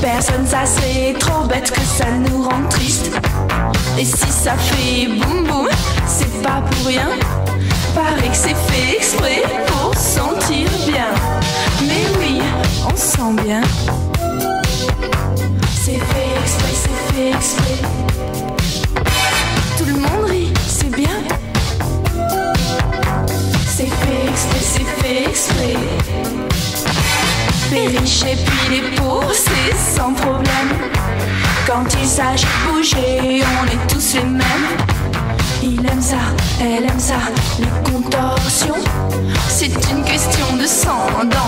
personne, ça serait trop bête que ça nous rend triste. Et si ça fait boum boum, c'est pas pour rien. Paraît que c'est fait exprès pour sentir bien. Mais oui, on sent bien. C'est fait exprès, c'est fait exprès. Tout le monde rit, c'est bien. C'est fait exprès, c'est fait exprès. Les et puis les pauvres, c'est sans problème. Quand il s'agit de bouger, on est tous les mêmes. Il aime ça, elle aime ça, les contorsions. C'est une question de sang dans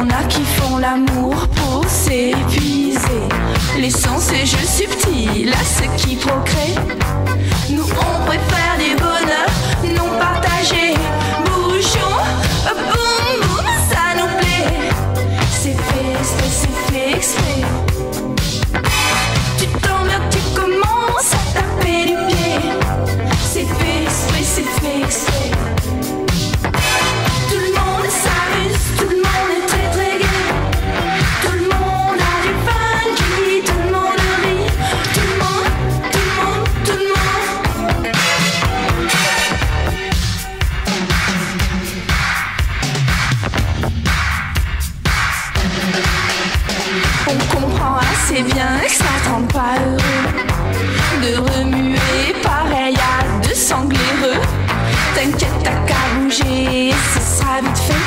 Y en a qui font l'amour pour s'épuiser. Laissons ces jeux subtils à ceux qui procréent. Nous, on préfère des bonheurs non partagés. Bougeons, boum sais bien que ça rend pas heureux de remuer pareil à deux sangliers. T'inquiète, t'as qu'à bouger, ce sera vite fait.